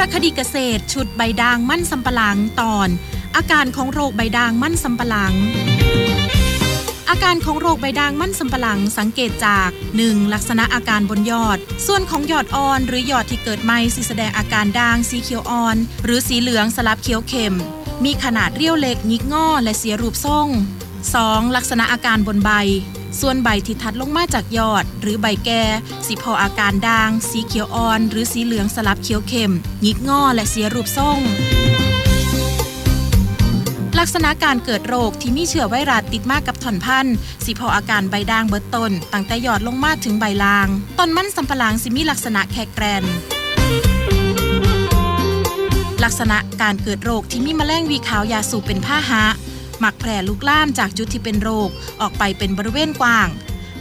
รคดีเกษตร ชุดใบด่างมั่นสำปะหลังตอน อาการของโรคใบด่างมั่นสำปะหลัง อาการของโรคใบด่างมั่นสำปะหลังสังเกตจาก 1. ลักษณะอาการบนยอด ส่วนของยอดอ่อน หรือยอดที่เกิดใหม่สิแสดงอาการด่างสีเขียวอ่อน หรือสีเหลืองสลับเขียวเข้มมีขนาดเรียวเล็กงิกงอและเสียรูปทรง 2. ลักษณะอาการบนใบ ส่วนใบที่ทัดลงมาจากยอด หรือใบแก่สิพออาการด่าง สีเขียวอ่อน หรือสีเหลืองสลับเขียวเข้มงิกงอและเสียรูปทรงลักษณะการเกิดโรคที่มีเชื้อไวรัสติดมากกับถอนพันธุ์สิพออาการใบด่างเบิดต้นตั้งแต่ยอดลงมาถึงใบลางต้นมันสำปะหลังสิมีลักษณะแคแกรนลักษณะการเกิดโรคที่มีแมลงวีขาวยาสูบเป็นผ้าหะ มักแผ่ลุกล่ามจากจุดที่เป็นโรค ออกไปเป็นบริเวณกว้าง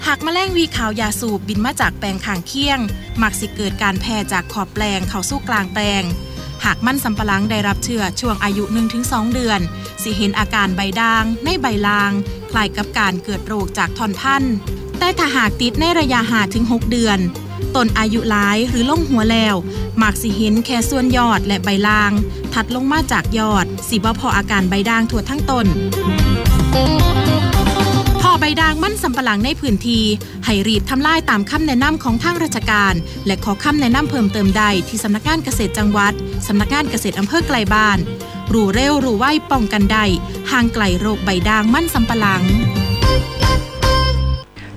หากแมลงวีขาวยาสูบบินมาจากแปลงข้างเคียง มักสิเกิดการแพร่จากขอบแปลงเข้าสู่กลางแปลง หากมันสำปะหลังได้รับเชื้อช่วงอายุ 1-2 เดือน สิเห็นอาการใบด่าง ในใบลาง คล้ายกับการเกิดโรคจากทอนพันธุ์แต่ถ้าหากติดในระยะหาถึง6เดือน ต้นอายุหลายหรือล่งหัวแล้วหมักสิเห็นแค่ส่วนยอดและใบลาง ถัดลงมาจากยอดสิบ่พออาการใบด่างทั่วทั้งต้นพอใบด่างมั่นสำปะหลังในพื้นที่ให้รีบทำลายตามคำแนะนำของทางราชการ และขอคำแนะนำเพิ่มเติมใดที่สำนักงานเกษตรจังหวัดสำนักงานเกษตรอำเภอไกลบ้านรู้เร็วรู้ไวป้องกันได้ห่างไกลโรคใบด่างมั่นสำปะหลัง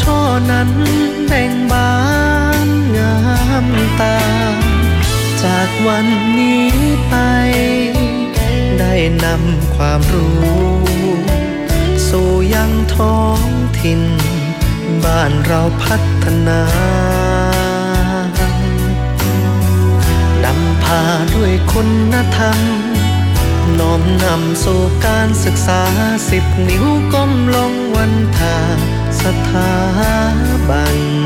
ช่อนั้นแบ่งบานงามตา จากวันนี้ไป ได้นำความรู้ สู่ยังท้องถิ่น บ้านเราพัฒนานำพาด้วยคุณธรรมน้อมนำสู่การศึกษาสิบนิ้วก้มลงวันทา สถาบัน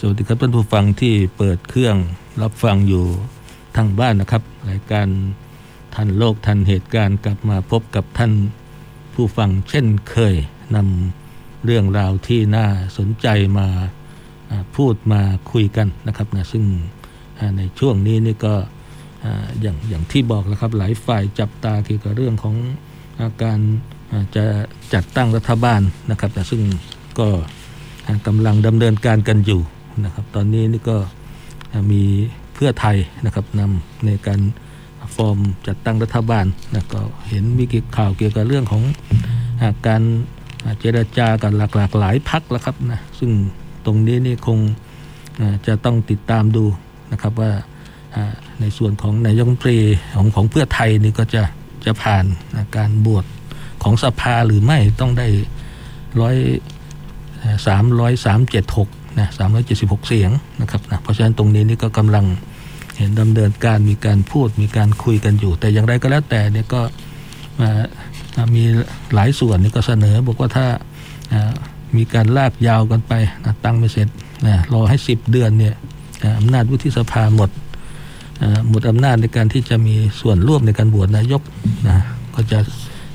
สวัสดีครับท่านผู้ฟังที่เปิดเครื่องรับฟังอยู่ทางบ้านนะครับ รายการทันโลกทันเหตุการณ์กลับมาพบกับท่านผู้ฟังเช่นเคยนำเรื่องราวที่น่าสนใจมาพูดมาคุยกันนะครับนะซึ่งในช่วงนี้นี่ก็อย่างอย่างที่บอกแล้วครับหลายฝ่ายจับตาเกี่ยวกับเรื่องของอาการจะจัดตั้งรัฐบาลนะครับนะซึ่งก็กำลังดำเนินการกันอยู่ นะครับตอนนี้นี่ก็มีเพื่อไทยนะครับนำในการฟอร์มจัดตั้งรัฐบาลนะก็เห็นมีข่าวเกี่ยวกับเรื่องของการเจรจากันหลากหลากหลายพักแล้วครับนะซึ่งตรงนี้นี่คงจะต้องติดตามดูนะครับว่าในส่วนของนายกรัฐมนตรีของของเพื่อไทยนี่ก็จะจะผ่านการบวชของสภาหรือไม่ต้องได้ร้อยสามร้อยสามเจ็ดหก นะ376เสียงนะครับนะเพราะฉะนั้นตรงนี้นี่ก็กำลังเห็นดำเนินการมีการพูดมีการคุยกันอยู่ แต่อย่างไรก็แล้วแต่เนี่ยก็มีหลายส่วนนี่ก็เสนอบอกว่าถ้ามีการลากยาวกันไปนะตั้งไม่เสร็จนะรอให้ 10 เดือนเนี่ยอำนาจวุฒิสภาหมดหมดอำนาจในการที่จะมีส่วนร่วมในการบวชนายกนะก็จะ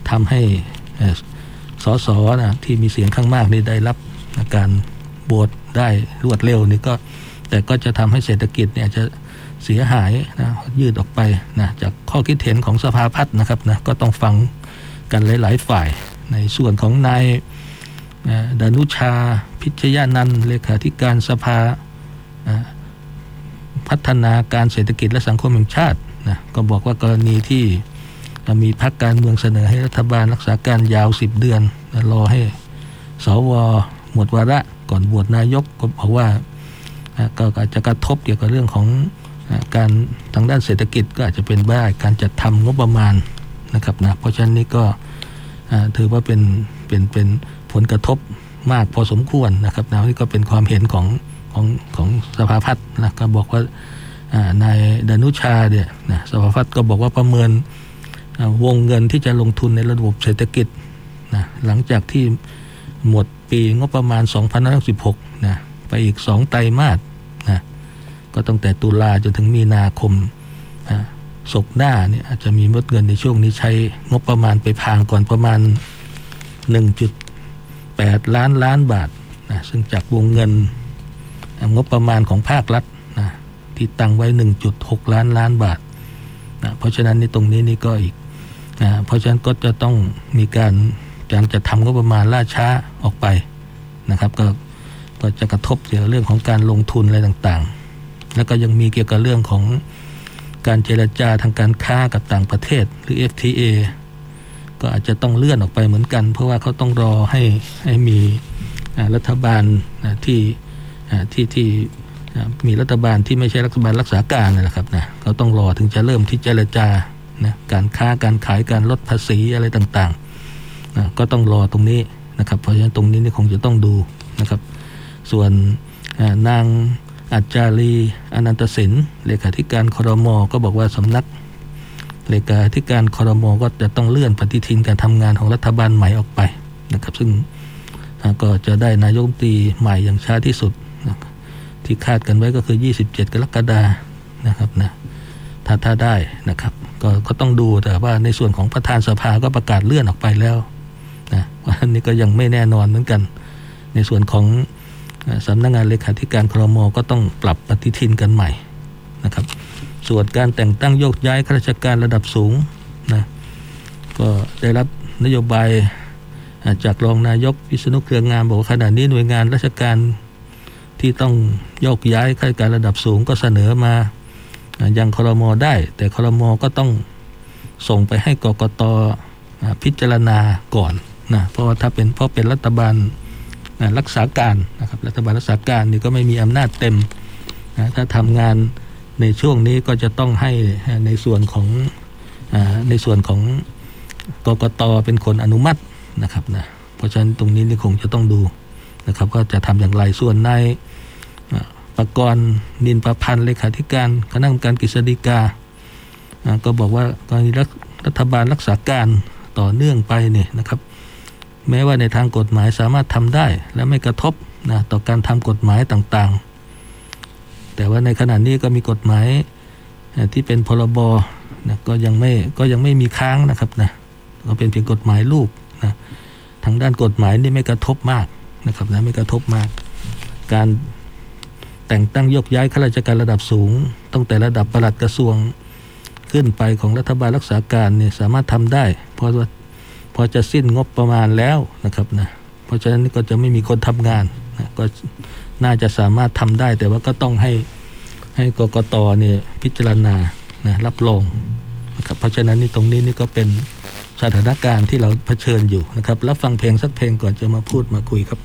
ทำให้สสนะที่มีเสียงข้างมากนี่ได้รับการ บวชได้รวดเร็วนี่ก็แต่ก็จะทำให้เศรษฐกิจเนี่ยจะเสียหายนะยืดออกไปนะจากข้อคิดเห็นของสภาพัฒน์นะครับนะก็ต้องฟังกันหลายๆฝ่าย ในส่วนของนายดานุชาพิชยานันเลขาธิการสภาพัฒนาการเศรษฐกิจและสังคมแห่งชาตินะก็บอกว่ากรณีที่มีพรรคการเมืองเสนอให้รัฐบาลรักษาการยาว 10 เดือนรอให้สว หมดวาระก่อนบวชนายกก็บอกว่าก็อาจจะกระทบเกี่ยวกับเรื่องของการทางด้านเศรษฐกิจก็อาจจะเป็นบ้าการจัดทำงบประมาณนะครับนะเพราะฉะนั้นนี่ก็ถือว่าเป็นเป็นเป็นผลกระทบมากพอสมควรนะครับนะนี่ก็เป็นความเห็นของของของสภาพัฒน์นะก็บอกว่านายดนุชาเนี่ยนะสภาพัฒน์ก็บอกว่าประเมินวงเงินที่จะลงทุนในระบบเศรษฐกิจนะหลังจากที่หมด ปีงบประมาณ 2566นะไปอีก 2 ไตรมาสนะก็ตั้งแต่ตุลาจนถึงมีนาคมนะศกหน้าเนี่ยอาจจะมีมดเงินในช่วงนี้ใช้งบประมาณไปพางก่อนประมาณ 1.8 ล้านล้านบาทนะซึ่งจากวงเงินงบประมาณของภาครัฐนะที่ตั้งไว้ 1.6 ล้านล้านบาทนะเพราะฉะนั้นในตรงนี้นี่ก็อีกนะเพราะฉะนั้นก็จะต้องมีการ การจะทำก็ประมาณล่าช้าออกไปนะครับ ก็ก็จะกระทบเกี่ยวกับเรื่องของการลงทุนอะไรต่างๆ แล้วก็ยังมีเกี่ยวกับเรื่องของการเจรจาทางการค้ากับต่างประเทศหรือ FTA ก็อาจจะต้องเลื่อนออกไปเหมือนกัน เพราะว่าเขาต้องรอให้ให้มีรัฐบาลที่ที่ที่มีรัฐบาลที่ไม่ใช่รัฐบาลรักษาการนะครับนะเขาต้องรอถึงจะเริ่มที่เจรจานะการค้าการขายการลดภาษีอะไรต่างๆ นะก็ต้องรอตรงนี้นะครับ เพราะฉะนั้นตรงนี้นี่คงจะต้องดูนะครับ ส่วนนางอัจจารีอนันตสินเลขาธิการคอรมอก็บอกว่าสำนักเลขาธิการคอรมอก็จะต้องเลื่อนปฏิทินการทำงานของรัฐบาลใหม่ออกไปนะครับ ซึ่งก็จะได้นายกตีใหม่อย่างช้าที่สุดนะที่คาดกันไว้ก็คือ 27 กรกฎานะครับนะถ้าถ้าได้นะครับ ก็ก็ต้องดูแต่ว่าในส่วนของประธานสภาก็ประกาศเลื่อนออกไปแล้ว นะอันนี้ก็ยังไม่แน่นอนเหมือนกัน ในส่วนของสำนักงงานเลขาธิการครมก็ต้องปรับปฏิทินกันใหม่นะครับส่วนการแต่งตั้งโยกย้ายข้าราชการระดับสูงนะก็ได้รับนโยบายจากรองนายกพิษณุเครืองามบอกว่าขณะนี้หน่วยงานราชการที่ต้องโยกย้ายข้าราชการระดับสูงก็เสนอมายังครมได้ แต่ครมก็ต้องส่งไปให้กกตพิจารณาก่อน นะเพราะว่าถ้าเป็นเพราะเป็นรัฐบาลนะรักษาการนะครับรัฐบาลรักษาการนี่ก็ไม่มีอำนาจเต็มนะถ้าทำงานในช่วงนี้ก็จะต้องให้ในส่วนของในส่วนของกกตเป็นคนอนุมัตินะครับนะเพราะฉะนั้นตรงนี้นี่คงจะต้องดูนะครับก็จะทำอย่างไรส่วนในประกรณ์นินประพันธ์เลขาธิการคณะกรรมการกฤษฎีกา ก็บอกว่ากรณีรัฐบาลรักษาการต่อเนื่องไปเนี่ยนะครับ แม้ว่าในทางกฎหมายสามารถทำได้ และไม่กระทบนะต่อการทำกฎหมายต่างๆ แต่ว่าในขณะนี้ก็มีกฎหมายที่เป็นพรบนะก็ยังไม่ก็ยังไม่มีค้างนะครับนะก็เป็นเพียงกฎหมายลูกนะทางด้านกฎหมายนี่ไม่กระทบมากนะครับนะไม่กระทบมาก การแต่งตั้งยกย้ายข้าราชการระดับสูงตั้งแต่ระดับประหลัดกระทรวงขึ้นไปของรัฐบาลรักษาการเนี่ยสามารถทำได้ เพราะว่า พอจะสิ้นงบประมาณแล้วนะครับนะเพราะฉะนั้นก็จะไม่มีคนทำงานนะก็น่าจะสามารถทำได้ แต่ว่าก็ต้องให้ให้กกตเนี่ยพิจารณานะรับรองนะครับเพราะฉะนั้นนี่ตรงนี้นี่ก็เป็นสถานการณ์ที่เราเผชิญอยู่นะครับรับฟังเพลงสักเพลงก่อนจะมาพูดมาคุยครับ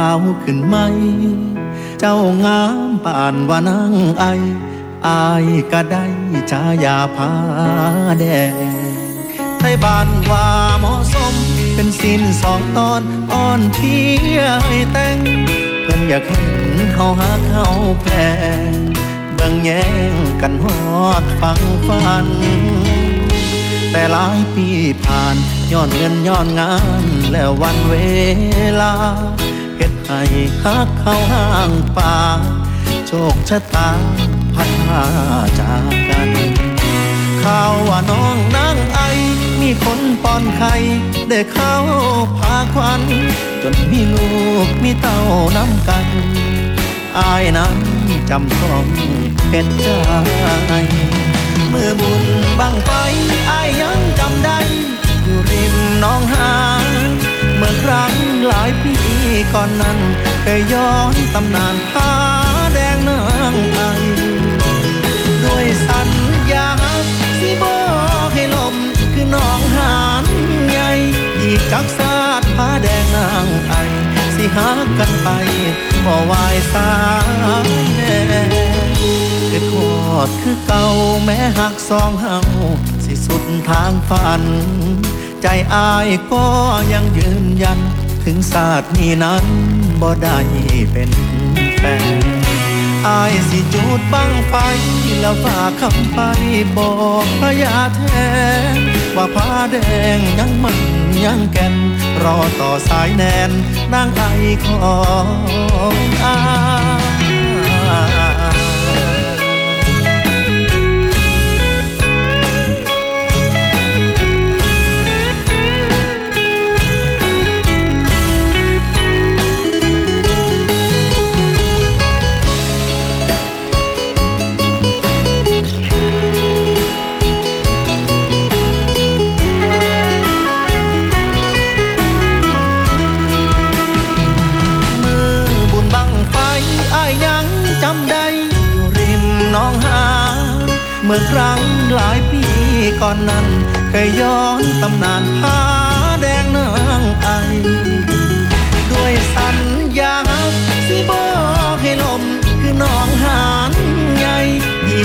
าวขึ้นไหม เจ้างามป่านว่านางไอ อายก็ได้ชายาพาแดงไทยบ้านว่าเหมาะสม เป็นสินสองตอนอ่อนเพียให้แต่ง เพิ่นอยากเห็นเขาหาเขาแพงเบิ่งแย่งกันฮอดฟังฟัน แต่หลายปีผ่านย้อนเงินย้อนงานแล้ววันเวลา เฮ็ดให้ฮักเข้าห้างป่าโชคชะตาพัดพาจากกันข่าวว่าน้องนางไอ มีคนป้อนไข่ได้เข้าพาควัน จนมีลูกมีเต้าน้ำกัน อายนั้นจำต้องเป็นใจมือบุญบังไฟอายยังจำได้อยู่ริมน้องหา มื่อครั้งหลายปีก่อนนั้นเคยย้อนตำนานผ้าแดงนางไอด้วยสัญญาสิบอกให้ลมคือน้องหานใหญ่อีกจักสาดผ้าแดงนางไอสิหากันไปบ่วายสายแน่คือทอดคือเก่าแม้หักสองเฮาสิสุดทางฝัน ใจอายก็ยังยืนยัน ถึงศาสตร์นี้นั้นบ่ได้เป็นแฟนอายสิจูดบังไฟ แล้วฝากคำไปบอกพระยาแทนว่าผ้าแดงยังมันยังแก่น รอต่อสายแนนนางไอของอเ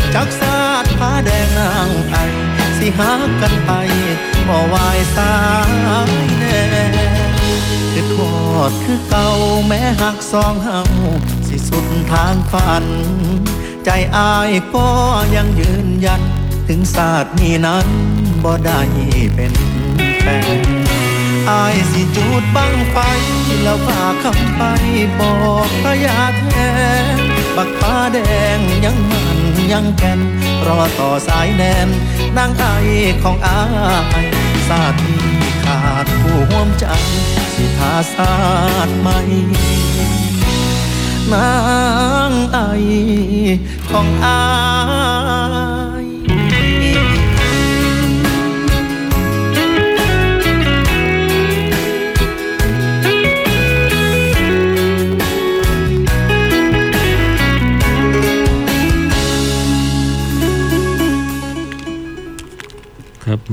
อีกจักสาดผ้าแดงนางไอสิหากันไปบ่วายสายแน่คือทอดคือเก่าแม้หักสองเฮาสิสุดทางฝัน ใจอายก็ยังยืนยัน ถึงศาสตร์นี้นั้นบ่ได้เป็นแฟนอายสิจูดบังไฟ แล้วฝากคำไปบอกพระยาแทนบักฟ้าแดงยังมัน ยังแก่น รอต่อสายแนนนางไอของอายสาดที่ขาดผู้ห่วมใจสิทาศาสตร์ใหม่นางไอของอาย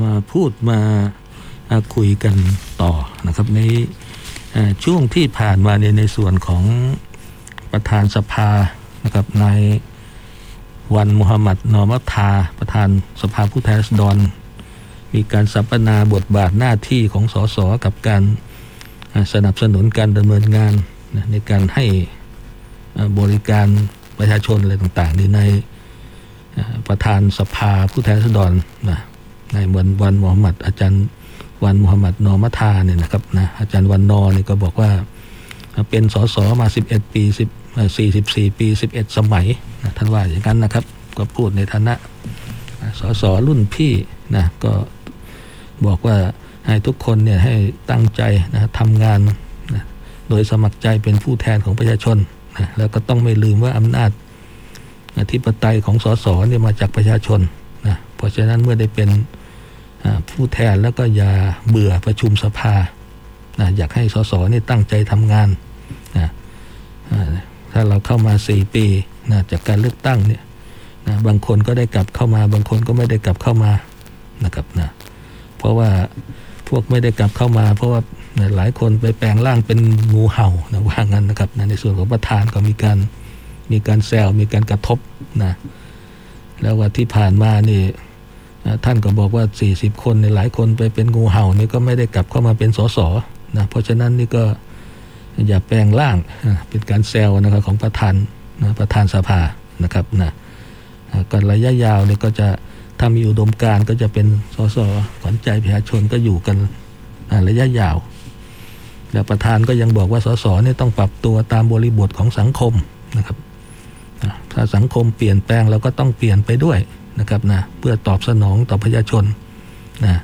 มาพูดมาคุยกันต่อนะครับในช่วงที่ผ่านมาในในส่วนของประธานสภานะครับนายวันมุฮัมมัดนอมัทาประธานสภาผู้แทนราษฎรมีการสัปนาบทบาทหน้าที่ของสสกับการสนับสนุนการดำเนินงานในการให้บริการประชาชนอะไรต่างๆในประธานสภาผู้แทนราษฎรนะ ในวันวันมุฮัมหมัดอาจารย์วันมุฮัมหมัดนอมัทาเนี่ยนะครับนะอาจารย์วันนอเนี่ยก็บอกว่าเป็นสสมา 11 ปี 10 44 ปี 11 สมัยนะท่านว่าอย่างนั้นนะครับ ก็พูดในฐานะสสรุ่นพี่นะก็บอกว่าให้ทุกคนเนี่ยให้ตั้งใจนะทำงานนะโดยสมัครใจเป็นผู้แทนของประชาชนนะแล้วก็ต้องไม่ลืมว่าอำนาจอธิปไตยของสสเนี่ยมาจากประชาชนนะเพราะฉะนั้นเมื่อได้เป็น ผู้แทนแล้วก็อย่าเบื่อประชุมสภานะอยากให้สสนี่ตั้งใจทำงานนะถ้าเราเข้ามาสี่ปีนะจากการเลือกตั้งเนี่ยนะบางคนก็ได้กลับเข้ามา บางคนก็ไม่ได้กลับเข้ามานะครับนะเพราะว่าพวกไม่ได้กลับเข้ามา เพราะว่าหลายคนไปแปลงร่างเป็นงูเห่านะว่างั้นนะครับนะในส่วนของประธานก็มีการมีการแซวมีการกระทบนะแล้วว่าที่ผ่านมานี่ ท่านก็บอกว่า 40 คนในหลายคนไปเป็นงูเห่านี่ก็ไม่ได้กลับเข้ามาเป็นสสนะเพราะฉะนั้นนี่ก็อย่าแปลงร่างเป็นการแซวนะครับของประธานนะประธานสภานะครับนะก็ระยะยาวเนี่ยก็จะถ้ามีอุดมการก็จะเป็นสสขวัญใจประชาชนก็อยู่กันระยะยาว แล้วประธานก็ยังบอกว่าสสเนี่ยต้องปรับตัวตามบริบทของสังคมนะครับถ้าสังคมเปลี่ยนแปลงเราก็ต้องเปลี่ยนไปด้วย นะครับนะเพื่อตอบสนองต่อประชาชนนะ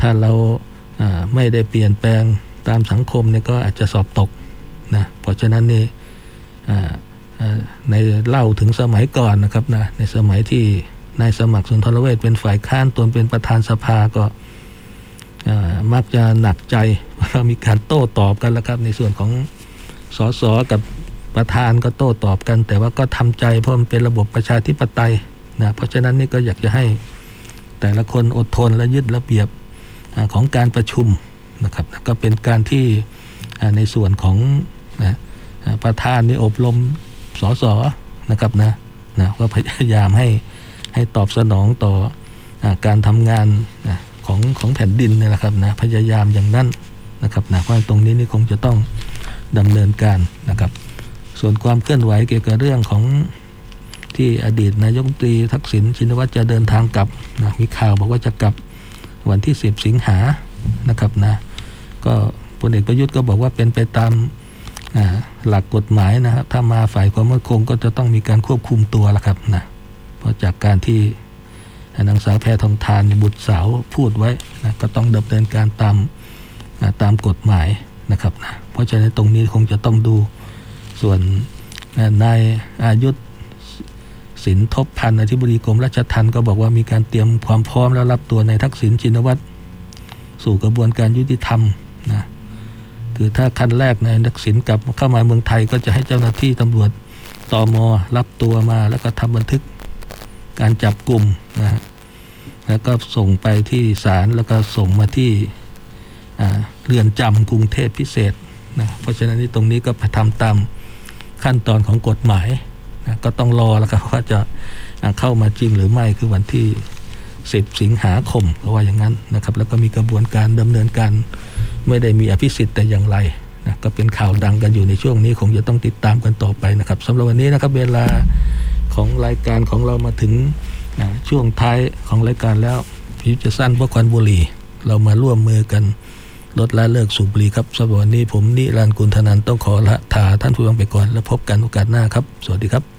ถ้าเราไม่ได้เปลี่ยนแปลงตามสังคมเนี่ยก็อาจจะสอบตกนะเพราะฉะนั้นนี่ในเล่าถึงสมัยก่อนนะครับนะในสมัยที่นายสมัครสุนทรเวชเป็นฝ่ายค้านตนเป็นประธานสภาก็มักจะหนักใจว่ามีการโต้ตอบกันแล้วครับ ในส่วนของสสกับประธานก็โต้ตอบกัน แต่ว่าก็ทำใจเพราะมันเป็นระบบประชาธิปไตย นะเพราะฉะนั้นนี่ก็อยากจะให้แต่ละคนอดทนและยึดระเบียบของการประชุมนะครับก็เป็นการที่ในส่วนของนะประธานนี่อบรมสสนะครับนะนะก็พยายามให้ให้ตอบสนองต่ออการทำงานนะของของแผ่นดินนี่แหละครับนะพยายามอย่างนั้นนะครับนะเพราะตรงนี้นี่คงจะต้องดำเนินการนะครับ ส่วนความเคลื่อนไหวเกี่ยวกับเรื่องของ ที่อดีตนายกตรีทักษิณชินวัตรจะเดินทางกลับนะมีข่าวบอกว่าจะกลับวันที่ 10 สิงหานะครับนะก็พลเอกประยุทธ์ก็บอกว่าเป็นไปตามหลักกฎหมายนะครับถ้ามาฝ่ายความมั่นคงก็จะต้องมีการควบคุมตัวละครับนะเพราะจากการที่นางสาวแพทองทานบุตรสาวพูดไว้นะก็ต้องดำเนินการตามตามกฎหมายนะครับนะเพราะฉะนั้นตรงนี้คงจะต้องดูส่วนนายอายุธ สินทบพันธ์อธิบดีกรมราชทัณฑ์ก็บอกว่ามีการเตรียมความพร้อมแล้วรับตัวในทักษิณชินวัตรสู่กระบวนการยุติธรรมนะคือถ้าขั้นแรกในทักษิณกลับเข้ามาเมืองไทยก็จะให้เจ้าหน้าที่ตำรวจตอมอรับตัวมาแล้วก็ทำบันทึกการจับกลุ่มนะแล้วก็ส่งไปที่ศาลแล้วก็ส่งมาที่เรือนจำกรุงเทพพิเศษนะเพราะฉะนั้นที่ตรงนี้ก็ทำตามขั้นตอนของกฎหมาย นะก็ต้องรอแล้วครับว่าจะเข้ามาจริงหรือไม่คือวันที่ 10 สิงหาคมเพราะว่าอย่างนั้นนะครับ แล้วก็มีกระบวนการดำเนินการไม่ได้มีอภิสิทธิ์แต่อย่างไรนะก็เป็นข่าวดังกันอยู่ในช่วงนี้คงจะต้องติดตามกันต่อไปนะครับสำหรับวันนี้นะครับเวลาของรายการของเรามาถึงนะช่วงท้ายของรายการแล้วพิจะสั้นเพราะควันบุหรี่ เรามาร่วมมือกันลดละเลิกสูบบุหรี่ครับสำหรับวันนี้ผมนิรันดร์กุลธนันต้องขอละถาท่านผู้ฟังไปก่อน แล้วพบกันโอกาสหน้าครับ สวัสดีครับ